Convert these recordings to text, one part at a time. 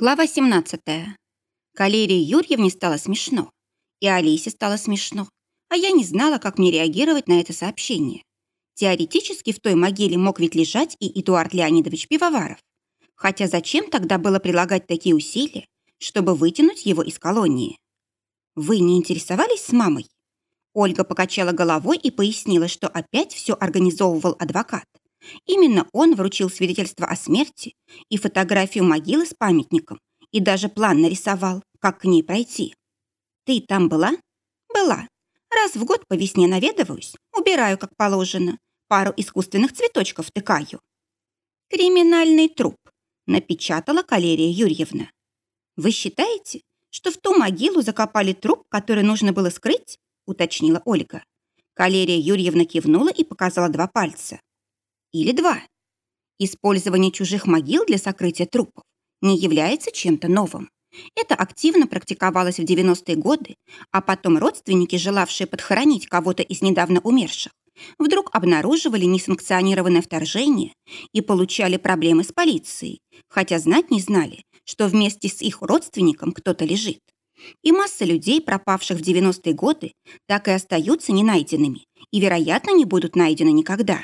Глава 17. Калерии Юрьевне стало смешно. И Алисе стало смешно. А я не знала, как мне реагировать на это сообщение. Теоретически в той могиле мог ведь лежать и Эдуард Леонидович Пивоваров. Хотя зачем тогда было прилагать такие усилия, чтобы вытянуть его из колонии? Вы не интересовались с мамой? Ольга покачала головой и пояснила, что опять все организовывал адвокат. Именно он вручил свидетельство о смерти и фотографию могилы с памятником, и даже план нарисовал, как к ней пройти. Ты там была? Была. Раз в год по весне наведываюсь, убираю, как положено, пару искусственных цветочков тыкаю. Криминальный труп, напечатала Калерия Юрьевна. Вы считаете, что в ту могилу закопали труп, который нужно было скрыть? уточнила Ольга. Калерия Юрьевна кивнула и показала два пальца или два. Использование чужих могил для сокрытия трупов не является чем-то новым. Это активно практиковалось в 90-е годы, а потом родственники, желавшие подхоронить кого-то из недавно умерших, вдруг обнаруживали несанкционированное вторжение и получали проблемы с полицией, хотя знать не знали, что вместе с их родственником кто-то лежит. И масса людей, пропавших в 90-е годы, так и остаются ненайденными и, вероятно, не будут найдены никогда.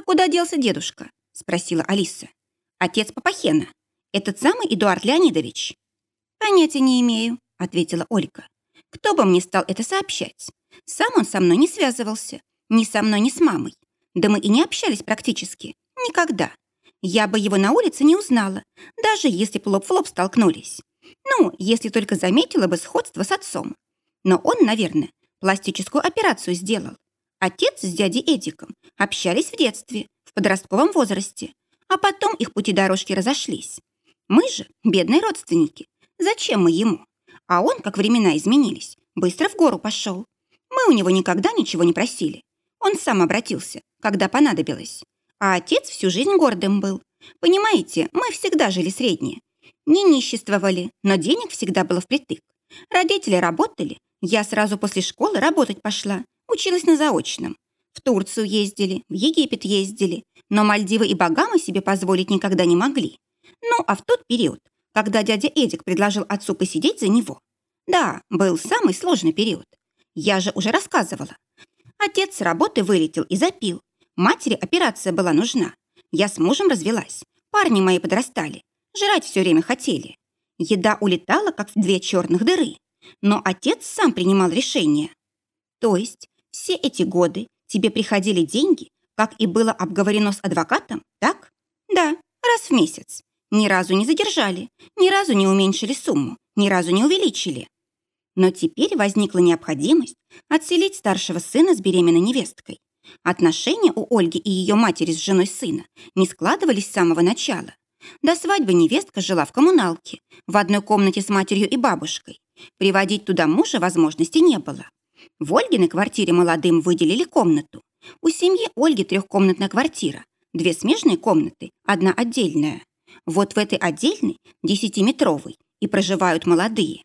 «А куда делся дедушка?» – спросила Алиса. «Отец Папахена. Этот самый Эдуард Леонидович?» «Понятия не имею», – ответила Ольга. «Кто бы мне стал это сообщать? Сам он со мной не связывался. Ни со мной, ни с мамой. Да мы и не общались практически. Никогда. Я бы его на улице не узнала, даже если бы лоб в лоб столкнулись. Ну, если только заметила бы сходство с отцом. Но он, наверное, пластическую операцию сделал. Отец с дядей Эдиком общались в детстве, в подростковом возрасте, а потом их пути дорожки разошлись. Мы же бедные родственники. Зачем мы ему? А он, как времена изменились, быстро в гору пошел. Мы у него никогда ничего не просили. Он сам обратился, когда понадобилось. А отец всю жизнь гордым был. Понимаете, мы всегда жили средние. Не ниществовали, но денег всегда было впритык. Родители работали, я сразу после школы работать пошла, Училась на заочном. В Турцию ездили, в Египет ездили, но Мальдивы и Багамы себе позволить никогда не могли. Ну, а в тот период, когда дядя Эдик предложил отцу посидеть за него, да, был самый сложный период. Я же уже рассказывала. Отец с работы вылетел и запил. Матери операция была нужна. Я с мужем развелась. Парни мои подрастали. Жрать все время хотели. Еда улетала, как в две черных дыры. Но отец сам принимал решение. То есть все эти годы тебе приходили деньги, как и было обговорено с адвокатом, так? Да, раз в месяц. Ни разу не задержали, ни разу не уменьшили сумму, ни разу не увеличили. Но теперь возникла необходимость отселить старшего сына с беременной невесткой. Отношения у Ольги и ее матери с женой сына не складывались с самого начала. До свадьбы невестка жила в коммуналке, в одной комнате с матерью и бабушкой. Приводить туда мужа возможности не было. В Ольгиной квартире молодым выделили комнату. У семьи Ольги трехкомнатная квартира, две смежные комнаты, одна отдельная. Вот в этой отдельной, десятиметровой, и проживают молодые.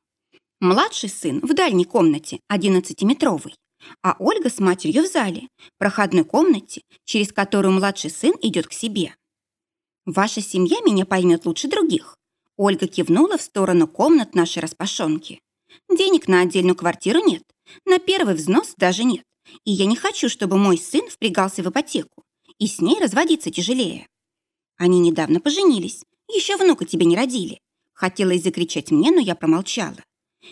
Младший сын в дальней комнате, одиннадцатиметровой, а Ольга с матерью в зале, проходной комнате, через которую младший сын идет к себе. Ваша семья меня поймет лучше других. Ольга кивнула в сторону комнат нашей распашонки. Денег на отдельную квартиру нет, на первый взнос даже нет. И я не хочу, чтобы мой сын впрягался в ипотеку. И с ней разводиться тяжелее. Они недавно поженились. Еще внука тебе не родили. Хотела закричать мне, но я промолчала.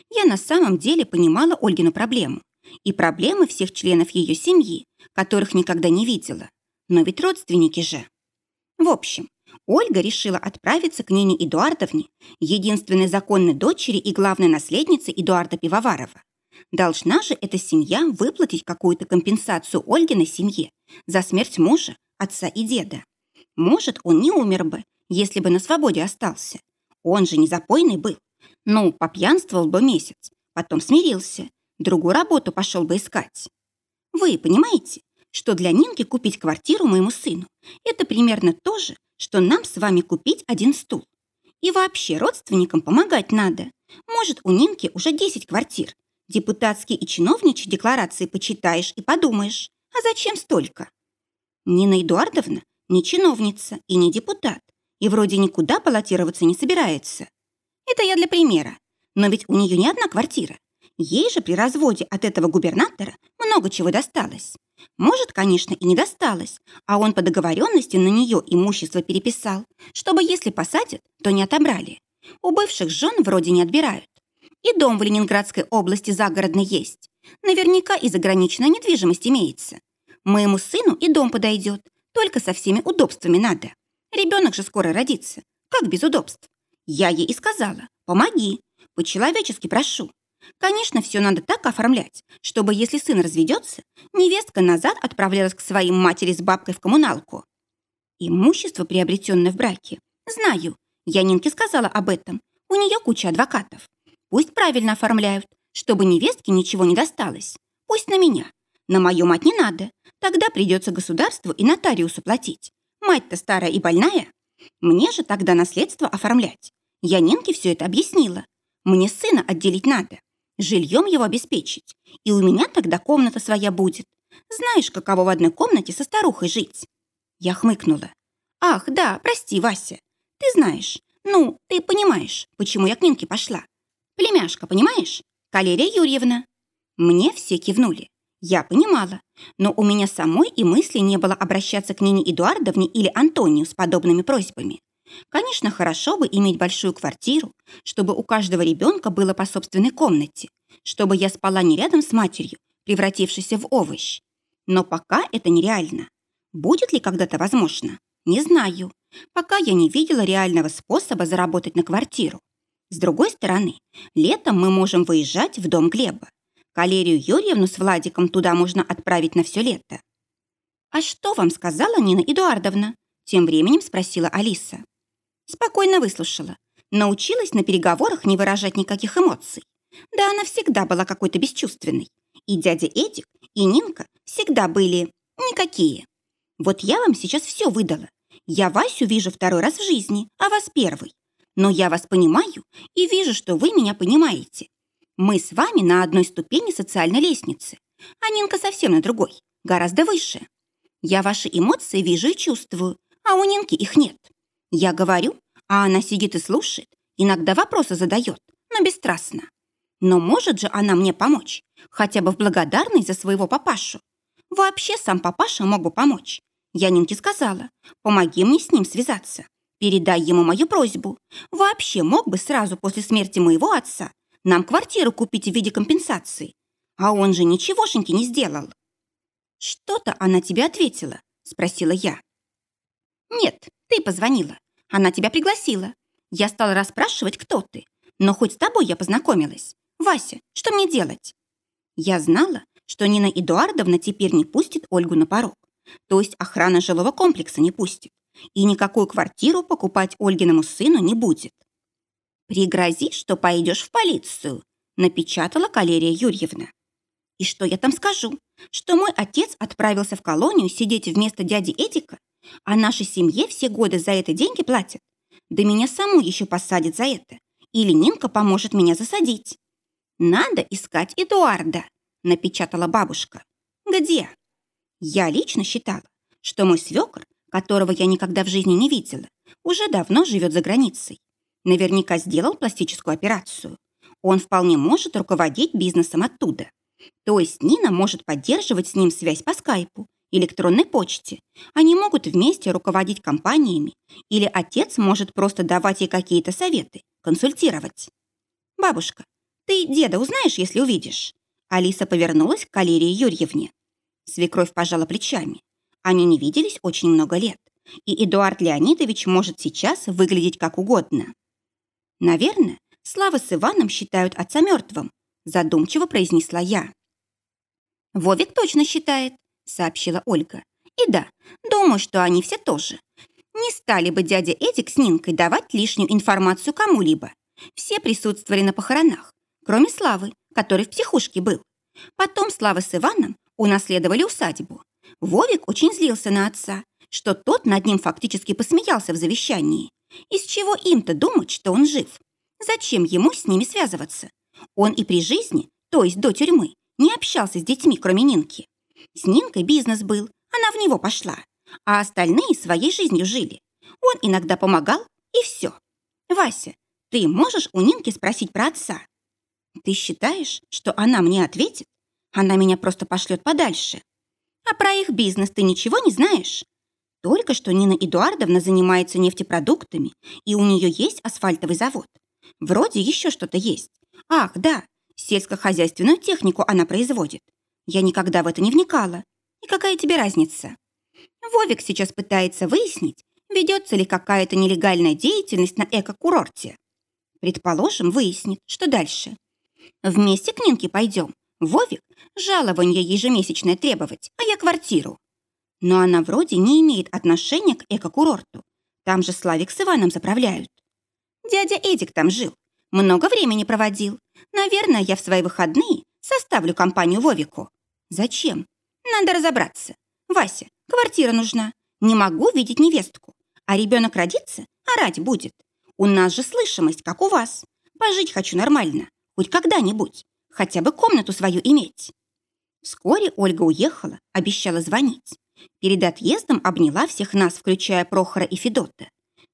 Я на самом деле понимала Ольгину проблему. И проблемы всех членов ее семьи, которых никогда не видела. Но ведь родственники же. В общем, Ольга решила отправиться к Нине Эдуардовне, единственной законной дочери и главной наследнице Эдуарда Пивоварова. Должна же эта семья выплатить какую-то компенсацию Ольгиной семье за смерть мужа, отца и деда. Может, он не умер бы, если бы на свободе остался. Он же не запойный был. Ну, попьянствовал бы месяц, потом смирился, другую работу пошел бы искать. Вы понимаете, что для Нинки купить квартиру моему сыну – это примерно то же, что нам с вами купить один стул. И вообще родственникам помогать надо. Может, у Нинки уже 10 квартир, Депутатские и чиновничьи декларации почитаешь и подумаешь, а зачем столько? Нина Эдуардовна не чиновница и не депутат, и вроде никуда баллотироваться не собирается. Это я для примера. Но ведь у нее не одна квартира. Ей же при разводе от этого губернатора много чего досталось. Может, конечно, и не досталось, а он по договоренности на нее имущество переписал, чтобы если посадят, то не отобрали. У бывших жен вроде не отбирают. И дом в Ленинградской области загородный есть. Наверняка и заграничная недвижимость имеется. Моему сыну и дом подойдет, только со всеми удобствами надо. Ребенок же скоро родится. Как без удобств? Я ей и сказала, помоги, по-человечески прошу. Конечно, все надо так оформлять, чтобы, если сын разведется, невестка назад отправлялась к своим матери с бабкой в коммуналку. Имущество, приобретенное в браке. Знаю, я Нинке сказала об этом. У нее куча адвокатов. Пусть правильно оформляют, чтобы невестке ничего не досталось. Пусть на меня. На мою мать не надо. Тогда придется государству и нотариусу платить. Мать-то старая и больная. Мне же тогда наследство оформлять. Я Нинке все это объяснила. Мне сына отделить надо жильем его обеспечить, и у меня тогда комната своя будет. Знаешь, каково в одной комнате со старухой жить?» Я хмыкнула. «Ах, да, прости, Вася. Ты знаешь, ну, ты понимаешь, почему я к Нинке пошла. Племяшка, понимаешь? Калерия Юрьевна». Мне все кивнули. Я понимала, но у меня самой и мысли не было обращаться к Нине Эдуардовне или Антонию с подобными просьбами. Конечно, хорошо бы иметь большую квартиру, чтобы у каждого ребенка было по собственной комнате, чтобы я спала не рядом с матерью, превратившейся в овощ. Но пока это нереально. Будет ли когда-то возможно? Не знаю. Пока я не видела реального способа заработать на квартиру. С другой стороны, летом мы можем выезжать в дом Глеба. Калерию Юрьевну с Владиком туда можно отправить на все лето. «А что вам сказала Нина Эдуардовна?» Тем временем спросила Алиса. Спокойно выслушала. Научилась на переговорах не выражать никаких эмоций. Да она всегда была какой-то бесчувственной. И дядя Эдик, и Нинка всегда были никакие. Вот я вам сейчас все выдала. Я Васю вижу второй раз в жизни, а вас первый. Но я вас понимаю и вижу, что вы меня понимаете. Мы с вами на одной ступени социальной лестницы, а Нинка совсем на другой, гораздо выше. Я ваши эмоции вижу и чувствую, а у Нинки их нет. Я говорю, а она сидит и слушает, иногда вопросы задает, но бесстрастно. Но может же она мне помочь, хотя бы в благодарность за своего папашу. Вообще сам папаша мог бы помочь. Я Нинке сказала, помоги мне с ним связаться. Передай ему мою просьбу. Вообще мог бы сразу после смерти моего отца нам квартиру купить в виде компенсации. А он же ничегошеньки не сделал. Что-то она тебе ответила, спросила я. Нет, ты позвонила. Она тебя пригласила. Я стала расспрашивать, кто ты. Но хоть с тобой я познакомилась. Вася, что мне делать? Я знала, что Нина Эдуардовна теперь не пустит Ольгу на порог. То есть охрана жилого комплекса не пустит. И никакую квартиру покупать Ольгиному сыну не будет. «Пригрози, что пойдешь в полицию», напечатала Калерия Юрьевна. «И что я там скажу? Что мой отец отправился в колонию сидеть вместо дяди Эдика а нашей семье все годы за это деньги платят. Да меня саму еще посадят за это. Или Нинка поможет меня засадить. Надо искать Эдуарда, напечатала бабушка. Где? Я лично считала, что мой свекр, которого я никогда в жизни не видела, уже давно живет за границей. Наверняка сделал пластическую операцию. Он вполне может руководить бизнесом оттуда. То есть Нина может поддерживать с ним связь по скайпу электронной почте. Они могут вместе руководить компаниями, или отец может просто давать ей какие-то советы, консультировать. «Бабушка, ты деда узнаешь, если увидишь?» Алиса повернулась к Калерии Юрьевне. Свекровь пожала плечами. Они не виделись очень много лет, и Эдуард Леонидович может сейчас выглядеть как угодно. «Наверное, Слава с Иваном считают отца мертвым», задумчиво произнесла я. «Вовик точно считает», сообщила Ольга. И да, думаю, что они все тоже. Не стали бы дядя Эдик с Нинкой давать лишнюю информацию кому-либо. Все присутствовали на похоронах, кроме Славы, который в психушке был. Потом Слава с Иваном унаследовали усадьбу. Вовик очень злился на отца, что тот над ним фактически посмеялся в завещании. Из чего им-то думать, что он жив? Зачем ему с ними связываться? Он и при жизни, то есть до тюрьмы, не общался с детьми, кроме Нинки. С Нинкой бизнес был, она в него пошла, а остальные своей жизнью жили. Он иногда помогал, и все. Вася, ты можешь у Нинки спросить про отца? Ты считаешь, что она мне ответит? Она меня просто пошлет подальше. А про их бизнес ты ничего не знаешь? Только что Нина Эдуардовна занимается нефтепродуктами, и у нее есть асфальтовый завод. Вроде еще что-то есть. Ах, да, сельскохозяйственную технику она производит. Я никогда в это не вникала. И какая тебе разница? Вовик сейчас пытается выяснить, ведется ли какая-то нелегальная деятельность на эко-курорте. Предположим, выяснит, что дальше. Вместе к Нинке пойдем. Вовик жалование ежемесячное требовать, а я квартиру. Но она вроде не имеет отношения к эко-курорту. Там же Славик с Иваном заправляют. Дядя Эдик там жил, много времени проводил. Наверное, я в свои выходные составлю компанию Вовику. Зачем? Надо разобраться. Вася, квартира нужна. Не могу видеть невестку. А ребенок родится, орать будет. У нас же слышимость, как у вас. Пожить хочу нормально, хоть когда-нибудь. Хотя бы комнату свою иметь. Вскоре Ольга уехала, обещала звонить. Перед отъездом обняла всех нас, включая Прохора и Федота.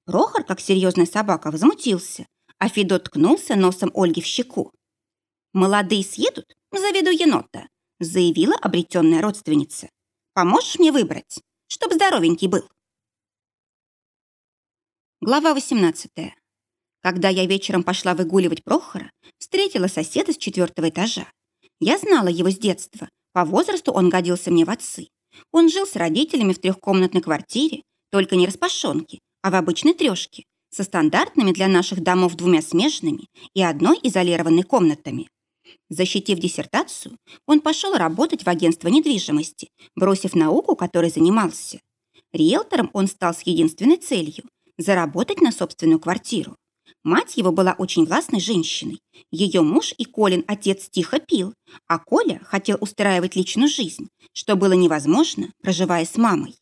Прохор, как серьезная собака, возмутился, а Федот ткнулся носом Ольги в щеку. «Молодые съедут, заведу енота», заявила обретенная родственница. «Поможешь мне выбрать, чтоб здоровенький был?» Глава 18. Когда я вечером пошла выгуливать Прохора, встретила соседа с четвертого этажа. Я знала его с детства. По возрасту он годился мне в отцы. Он жил с родителями в трехкомнатной квартире, только не распашонки, а в обычной трешке, со стандартными для наших домов двумя смежными и одной изолированной комнатами. Защитив диссертацию, он пошел работать в агентство недвижимости, бросив науку, которой занимался. Риэлтором он стал с единственной целью – заработать на собственную квартиру. Мать его была очень властной женщиной. Ее муж и Колин отец тихо пил, а Коля хотел устраивать личную жизнь, что было невозможно, проживая с мамой.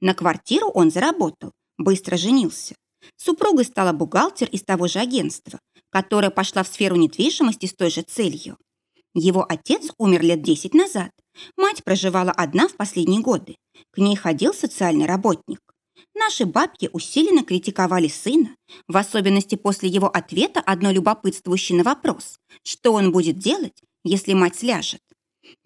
На квартиру он заработал, быстро женился. Супругой стала бухгалтер из того же агентства, которая пошла в сферу недвижимости с той же целью. Его отец умер лет 10 назад. Мать проживала одна в последние годы. К ней ходил социальный работник. Наши бабки усиленно критиковали сына, в особенности после его ответа одной любопытствующей на вопрос, что он будет делать, если мать сляжет.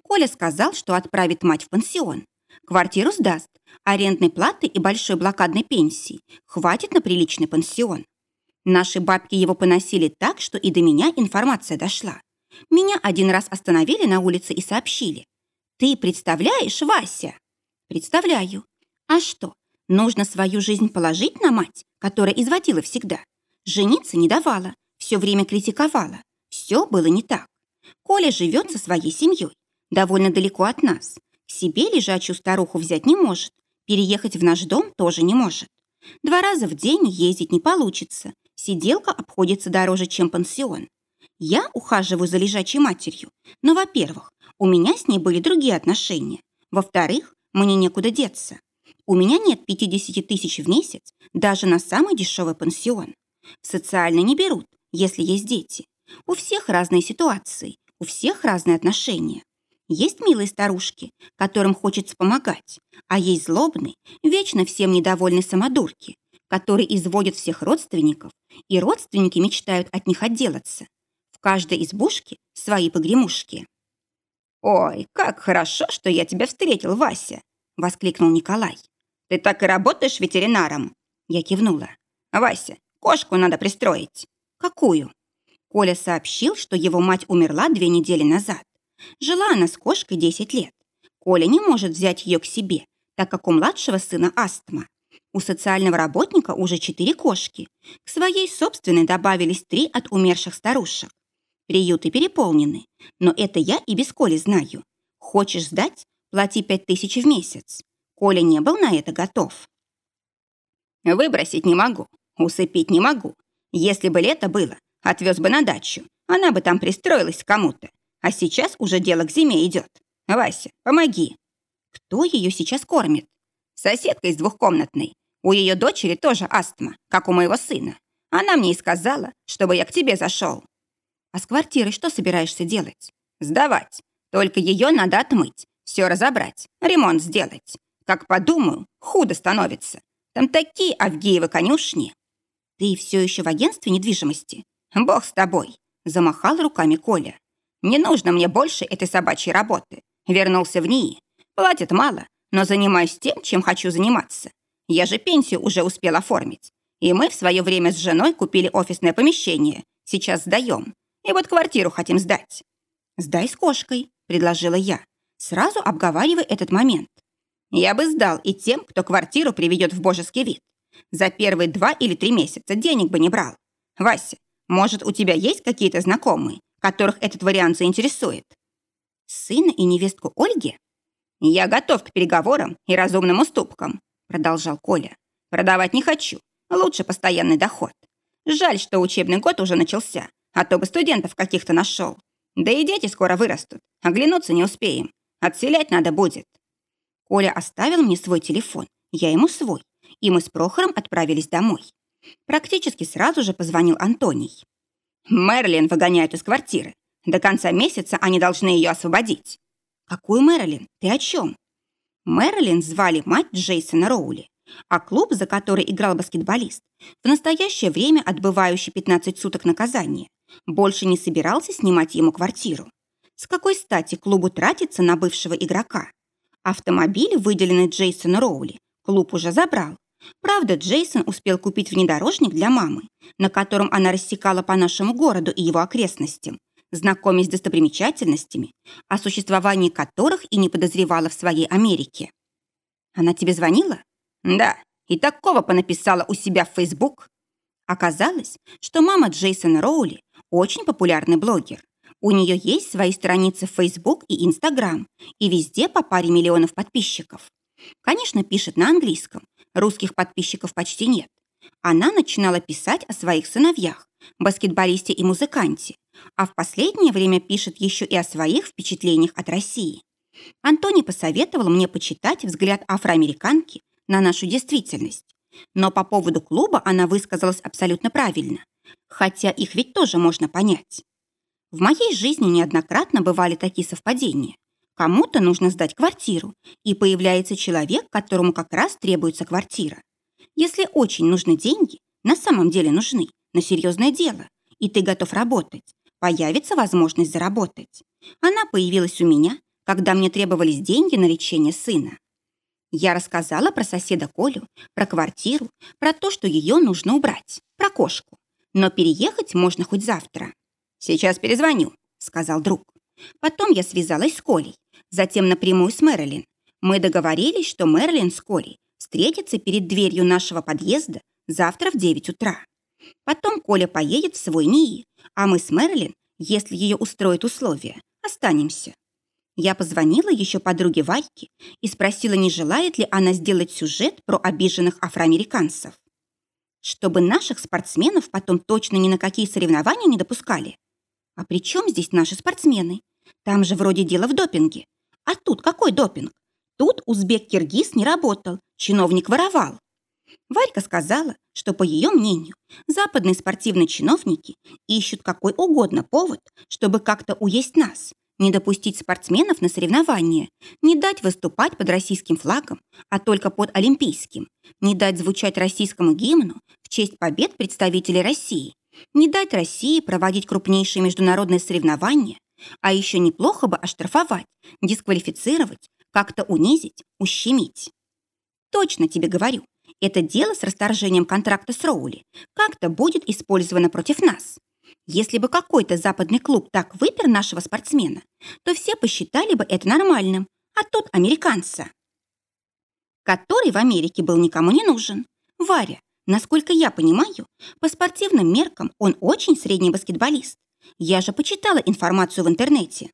Коля сказал, что отправит мать в пансион. Квартиру сдаст, арендной платы и большой блокадной пенсии хватит на приличный пансион. Наши бабки его поносили так, что и до меня информация дошла. Меня один раз остановили на улице и сообщили. «Ты представляешь, Вася?» «Представляю. А что, нужно свою жизнь положить на мать, которая изводила всегда? Жениться не давала, все время критиковала. Все было не так. Коля живет со своей семьей, довольно далеко от нас. К себе лежачую старуху взять не может, переехать в наш дом тоже не может. Два раза в день ездить не получится, сиделка обходится дороже, чем пансион. Я ухаживаю за лежачей матерью, но, во-первых, у меня с ней были другие отношения. Во-вторых, мне некуда деться. У меня нет 50 тысяч в месяц даже на самый дешевый пансион. Социально не берут, если есть дети. У всех разные ситуации, у всех разные отношения. Есть милые старушки, которым хочется помогать, а есть злобные, вечно всем недовольные самодурки, которые изводят всех родственников, и родственники мечтают от них отделаться каждой избушке свои погремушки. «Ой, как хорошо, что я тебя встретил, Вася!» — воскликнул Николай. «Ты так и работаешь ветеринаром?» Я кивнула. «Вася, кошку надо пристроить». «Какую?» Коля сообщил, что его мать умерла две недели назад. Жила она с кошкой 10 лет. Коля не может взять ее к себе, так как у младшего сына астма. У социального работника уже четыре кошки. К своей собственной добавились три от умерших старушек. Приюты переполнены, но это я и без Коли знаю. Хочешь сдать? Плати пять тысяч в месяц. Коля не был на это готов. Выбросить не могу, усыпить не могу. Если бы лето было, отвез бы на дачу. Она бы там пристроилась кому-то. А сейчас уже дело к зиме идет. Вася, помоги. Кто ее сейчас кормит? Соседка из двухкомнатной. У ее дочери тоже астма, как у моего сына. Она мне и сказала, чтобы я к тебе зашел. А с квартирой что собираешься делать? Сдавать. Только ее надо отмыть, все разобрать, ремонт сделать. Как подумаю, худо становится. Там такие Авгеевы конюшни. Ты все еще в агентстве недвижимости? Бог с тобой, замахал руками Коля. Не нужно мне больше этой собачьей работы. Вернулся в НИИ. Платят мало, но занимаюсь тем, чем хочу заниматься. Я же пенсию уже успел оформить. И мы в свое время с женой купили офисное помещение. Сейчас сдаем. И вот квартиру хотим сдать. «Сдай с кошкой», — предложила я, сразу обговаривая этот момент. Я бы сдал и тем, кто квартиру приведет в божеский вид. За первые два или три месяца денег бы не брал. Вася, может, у тебя есть какие-то знакомые, которых этот вариант заинтересует? Сына и невестку Ольги? Я готов к переговорам и разумным уступкам, продолжал Коля. Продавать не хочу. Лучше постоянный доход. Жаль, что учебный год уже начался, а то бы студентов каких-то нашел. Да и дети скоро вырастут. Оглянуться не успеем. Отселять надо будет. Коля оставил мне свой телефон, я ему свой, и мы с Прохором отправились домой. Практически сразу же позвонил Антоний. «Мэрилин выгоняют из квартиры. До конца месяца они должны ее освободить». «Какую Мэрилин? Ты о чем?» Мэрилин звали мать Джейсона Роули, а клуб, за который играл баскетболист, в настоящее время отбывающий 15 суток наказания, больше не собирался снимать ему квартиру. С какой стати клубу тратиться на бывшего игрока? Автомобиль, выделенный Джейсону Роули, клуб уже забрал. Правда, Джейсон успел купить внедорожник для мамы, на котором она рассекала по нашему городу и его окрестностям, знакомясь с достопримечательностями, о существовании которых и не подозревала в своей Америке. Она тебе звонила? Да, и такого понаписала у себя в Facebook. Оказалось, что мама Джейсона Роули очень популярный блогер. У нее есть свои страницы в Facebook и Instagram, и везде по паре миллионов подписчиков. Конечно, пишет на английском, русских подписчиков почти нет. Она начинала писать о своих сыновьях, баскетболисте и музыканте, а в последнее время пишет еще и о своих впечатлениях от России. Антони посоветовал мне почитать взгляд афроамериканки на нашу действительность. Но по поводу клуба она высказалась абсолютно правильно, хотя их ведь тоже можно понять. В моей жизни неоднократно бывали такие совпадения. Кому-то нужно сдать квартиру, и появляется человек, которому как раз требуется квартира. Если очень нужны деньги, на самом деле нужны, на серьезное дело, и ты готов работать, появится возможность заработать. Она появилась у меня, когда мне требовались деньги на лечение сына. Я рассказала про соседа Колю, про квартиру, про то, что ее нужно убрать, про кошку. Но переехать можно хоть завтра. «Сейчас перезвоню», — сказал друг. Потом я связалась с Колей, затем напрямую с Мэрилин. Мы договорились, что Мэрилин с Колей встретятся перед дверью нашего подъезда завтра в 9 утра. Потом Коля поедет в свой НИИ, а мы с Мэрилин, если ее устроят условия, останемся. Я позвонила еще подруге Вайке и спросила, не желает ли она сделать сюжет про обиженных афроамериканцев. Чтобы наших спортсменов потом точно ни на какие соревнования не допускали. А при чем здесь наши спортсмены? Там же вроде дело в допинге. А тут какой допинг? Тут узбек-киргиз не работал, чиновник воровал. Варька сказала, что, по ее мнению, западные спортивные чиновники ищут какой угодно повод, чтобы как-то уесть нас, не допустить спортсменов на соревнования, не дать выступать под российским флагом, а только под олимпийским, не дать звучать российскому гимну в честь побед представителей России, не дать России проводить крупнейшие международные соревнования, а еще неплохо бы оштрафовать, дисквалифицировать, как-то унизить, ущемить. Точно тебе говорю, это дело с расторжением контракта с Роули как-то будет использовано против нас. Если бы какой-то западный клуб так выпер нашего спортсмена, то все посчитали бы это нормальным, а тут американца. Который в Америке был никому не нужен. Варя, Насколько я понимаю, по спортивным меркам он очень средний баскетболист. Я же почитала информацию в интернете.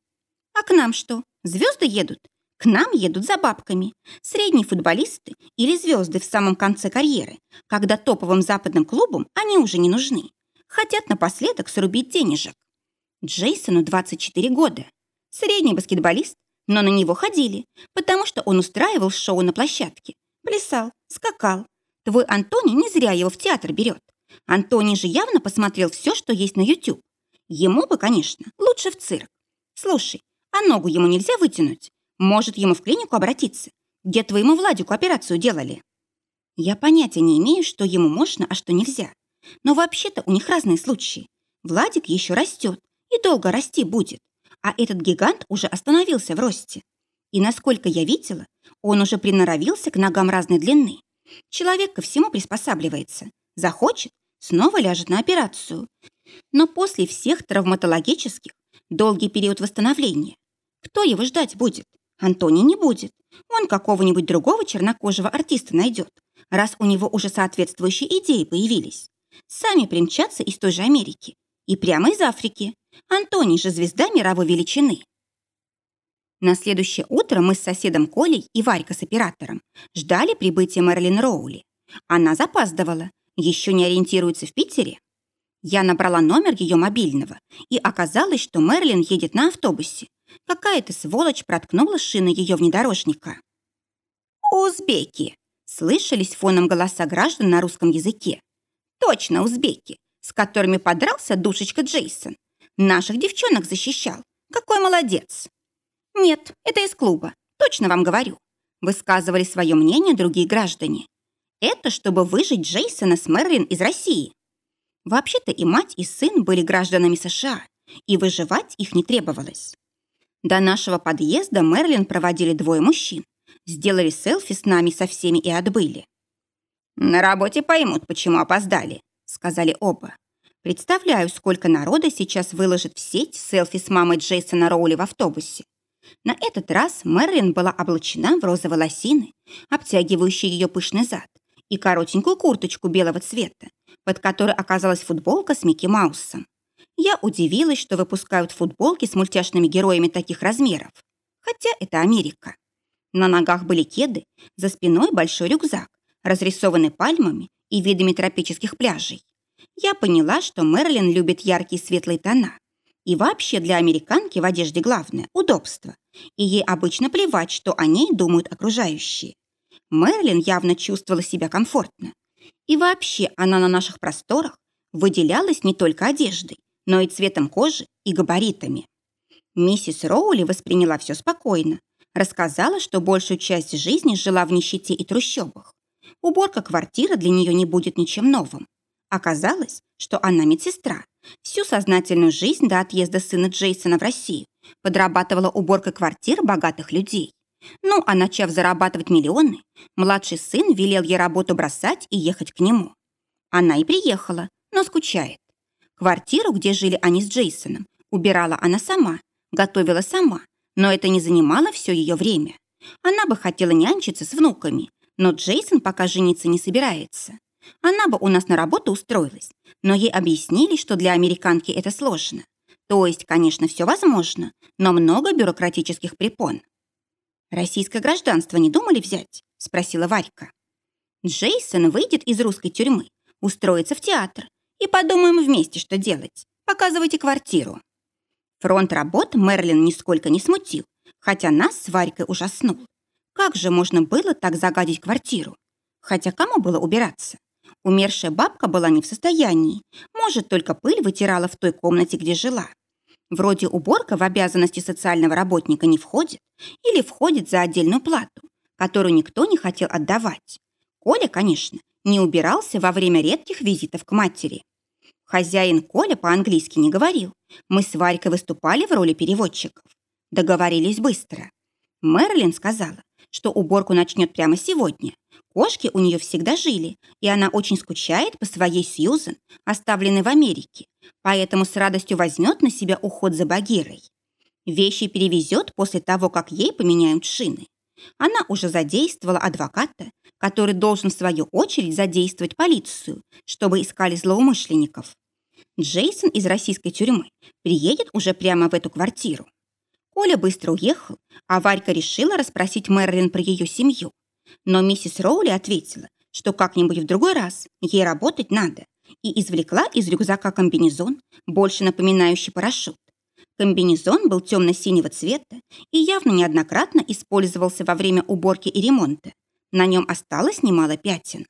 А к нам что? Звезды едут? К нам едут за бабками. Средние футболисты или звезды в самом конце карьеры, когда топовым западным клубам они уже не нужны. Хотят напоследок срубить денежек. Джейсону 24 года. Средний баскетболист, но на него ходили, потому что он устраивал шоу на площадке. Плясал, скакал, Твой Антоний не зря его в театр берет. Антоний же явно посмотрел все, что есть на YouTube. Ему бы, конечно, лучше в цирк. Слушай, а ногу ему нельзя вытянуть? Может, ему в клинику обратиться? Где твоему Владику операцию делали? Я понятия не имею, что ему можно, а что нельзя. Но вообще-то у них разные случаи. Владик еще растет и долго расти будет. А этот гигант уже остановился в росте. И насколько я видела, он уже приноровился к ногам разной длины. Человек ко всему приспосабливается. Захочет, снова ляжет на операцию. Но после всех травматологических долгий период восстановления. Кто его ждать будет? Антони не будет. Он какого-нибудь другого чернокожего артиста найдет, раз у него уже соответствующие идеи появились. Сами примчатся из той же Америки. И прямо из Африки. Антоний же звезда мировой величины. На следующее утро мы с соседом Колей и Варькой с оператором ждали прибытия Мэрилин Роули. Она запаздывала, еще не ориентируется в Питере. Я набрала номер ее мобильного, и оказалось, что Мэрилин едет на автобусе. Какая-то сволочь проткнула шины ее внедорожника. «Узбеки!» – слышались фоном голоса граждан на русском языке. «Точно узбеки, с которыми подрался душечка Джейсон. Наших девчонок защищал. Какой молодец!» «Нет, это из клуба. Точно вам говорю». Высказывали свое мнение другие граждане. «Это чтобы выжить Джейсона с Мерлин из России». Вообще-то и мать, и сын были гражданами США, и выживать их не требовалось. До нашего подъезда Мерлин проводили двое мужчин, сделали селфи с нами со всеми и отбыли. «На работе поймут, почему опоздали», — сказали оба. Представляю, сколько народа сейчас выложит в сеть селфи с мамой Джейсона Роули в автобусе. На этот раз Мерлин была облачена в розовые лосины, обтягивающие ее пышный зад, и коротенькую курточку белого цвета, под которой оказалась футболка с Микки Маусом. Я удивилась, что выпускают футболки с мультяшными героями таких размеров. Хотя это Америка. На ногах были кеды, за спиной большой рюкзак, разрисованный пальмами и видами тропических пляжей. Я поняла, что Мерлин любит яркие светлые тона, и вообще для американки в одежде главное – удобство. И ей обычно плевать, что о ней думают окружающие. Мерлин явно чувствовала себя комфортно. И вообще она на наших просторах выделялась не только одеждой, но и цветом кожи и габаритами. Миссис Роули восприняла все спокойно, рассказала, что большую часть жизни жила в нищете и трущобах. Уборка квартиры для нее не будет ничем новым. Оказалось, что она медсестра. Всю сознательную жизнь до отъезда сына Джейсона в Россию подрабатывала уборкой квартир богатых людей. Ну, а начав зарабатывать миллионы, младший сын велел ей работу бросать и ехать к нему. Она и приехала, но скучает. Квартиру, где жили они с Джейсоном, убирала она сама, готовила сама, но это не занимало все ее время. Она бы хотела нянчиться с внуками, но Джейсон пока жениться не собирается. Она бы у нас на работу устроилась, но ей объяснили, что для американки это сложно. То есть, конечно, все возможно, но много бюрократических препон. «Российское гражданство не думали взять?» – спросила Варька. «Джейсон выйдет из русской тюрьмы, устроится в театр, и подумаем вместе, что делать. Показывайте квартиру». Фронт работ Мерлин нисколько не смутил, хотя нас с Варькой ужаснул. Как же можно было так загадить квартиру? Хотя кому было убираться? Умершая бабка была не в состоянии. Может, только пыль вытирала в той комнате, где жила. Вроде уборка в обязанности социального работника не входит или входит за отдельную плату, которую никто не хотел отдавать. Коля, конечно, не убирался во время редких визитов к матери. Хозяин Коля по-английски не говорил. Мы с Варькой выступали в роли переводчиков. Договорились быстро. Мерлин сказала, что уборку начнет прямо сегодня, Кошки у нее всегда жили, и она очень скучает по своей Сьюзен, оставленной в Америке, поэтому с радостью возьмет на себя уход за Багирой. Вещи перевезет после того, как ей поменяют шины. Она уже задействовала адвоката, который должен в свою очередь задействовать полицию, чтобы искали злоумышленников. Джейсон из российской тюрьмы приедет уже прямо в эту квартиру. Коля быстро уехал, а Варька решила расспросить Мерлин про ее семью. Но миссис Роули ответила, что как-нибудь в другой раз ей работать надо, и извлекла из рюкзака комбинезон, больше напоминающий парашют. Комбинезон был темно-синего цвета и явно неоднократно использовался во время уборки и ремонта. На нем осталось немало пятен.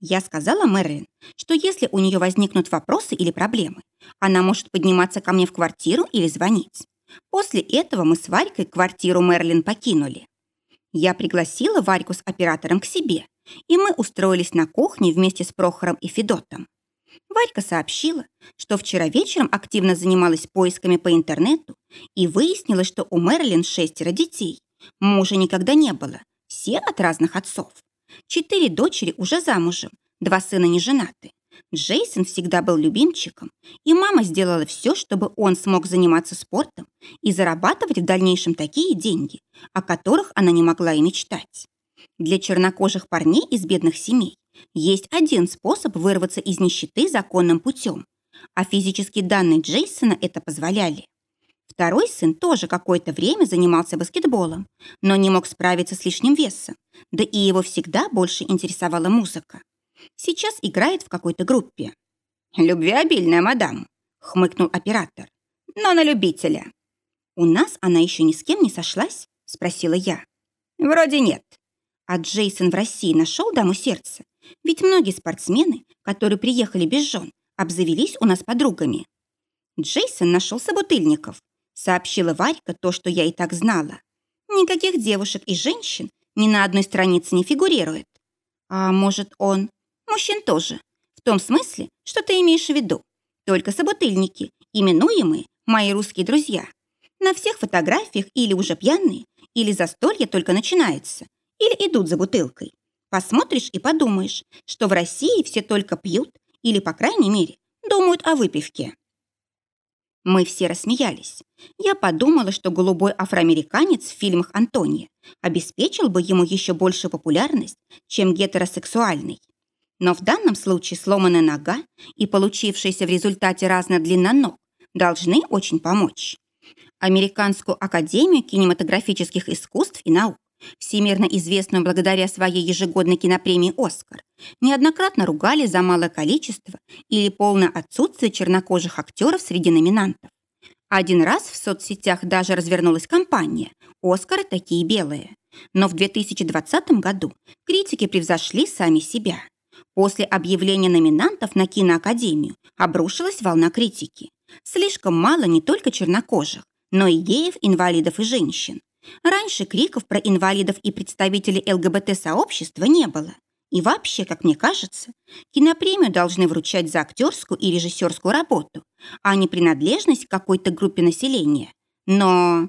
Я сказала Мэрилин, что если у нее возникнут вопросы или проблемы, она может подниматься ко мне в квартиру или звонить. После этого мы с Варькой квартиру Мерлин покинули. Я пригласила Варьку с оператором к себе, и мы устроились на кухне вместе с Прохором и Федотом. Варька сообщила, что вчера вечером активно занималась поисками по интернету и выяснила, что у Мэрилин шестеро детей. Мужа никогда не было, все от разных отцов. Четыре дочери уже замужем, два сына не женаты. Джейсон всегда был любимчиком, и мама сделала все, чтобы он смог заниматься спортом и зарабатывать в дальнейшем такие деньги, о которых она не могла и мечтать. Для чернокожих парней из бедных семей есть один способ вырваться из нищеты законным путем, а физические данные Джейсона это позволяли. Второй сын тоже какое-то время занимался баскетболом, но не мог справиться с лишним весом, да и его всегда больше интересовала музыка. Сейчас играет в какой-то группе. «Любвеобильная мадам», — хмыкнул оператор. «Но на любителя». «У нас она еще ни с кем не сошлась?» — спросила я. «Вроде нет». А Джейсон в России нашел даму сердца? Ведь многие спортсмены, которые приехали без жен, обзавелись у нас подругами. Джейсон нашел собутыльников, сообщила Варька то, что я и так знала. Никаких девушек и женщин ни на одной странице не фигурирует. А может, он... Мужчин тоже. В том смысле, что ты имеешь в виду. Только собутыльники, именуемые мои русские друзья. На всех фотографиях или уже пьяные, или застолье только начинается, или идут за бутылкой. Посмотришь и подумаешь, что в России все только пьют или, по крайней мере, думают о выпивке. Мы все рассмеялись. Я подумала, что голубой афроамериканец в фильмах Антония обеспечил бы ему еще большую популярность, чем гетеросексуальный. Но в данном случае сломанная нога и получившаяся в результате разная длина ног должны очень помочь. Американскую академию кинематографических искусств и наук, всемирно известную благодаря своей ежегодной кинопремии «Оскар», неоднократно ругали за малое количество или полное отсутствие чернокожих актеров среди номинантов. Один раз в соцсетях даже развернулась кампания «Оскары такие белые». Но в 2020 году критики превзошли сами себя. После объявления номинантов на киноакадемию обрушилась волна критики. Слишком мало не только чернокожих, но и геев, инвалидов и женщин. Раньше криков про инвалидов и представителей ЛГБТ-сообщества не было. И вообще, как мне кажется, кинопремию должны вручать за актерскую и режиссерскую работу, а не принадлежность к какой-то группе населения. Но...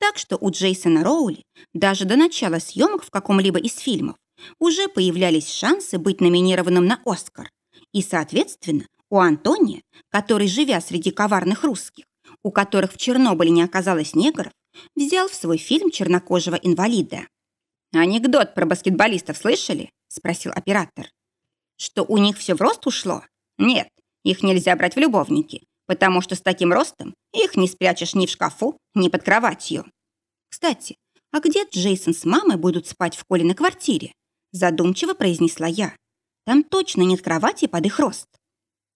Так что у Джейсона Роули даже до начала съемок в каком-либо из фильмов уже появлялись шансы быть номинированным на «Оскар». И, соответственно, у Антония, который, живя среди коварных русских, у которых в Чернобыле не оказалось негров, взял в свой фильм чернокожего инвалида. «Анекдот про баскетболистов слышали?» – спросил оператор. «Что у них все в рост ушло? Нет, их нельзя брать в любовники, потому что с таким ростом их не спрячешь ни в шкафу, ни под кроватью. Кстати, а где Джейсон с мамой будут спать в Колиной квартире?» Задумчиво произнесла я. «Там точно нет кровати под их рост».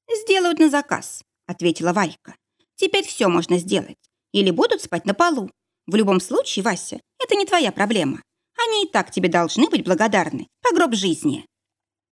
«Сделают на заказ», — ответила Валька. «Теперь все можно сделать. Или будут спать на полу. В любом случае, Вася, это не твоя проблема. Они и так тебе должны быть благодарны по гроб жизни.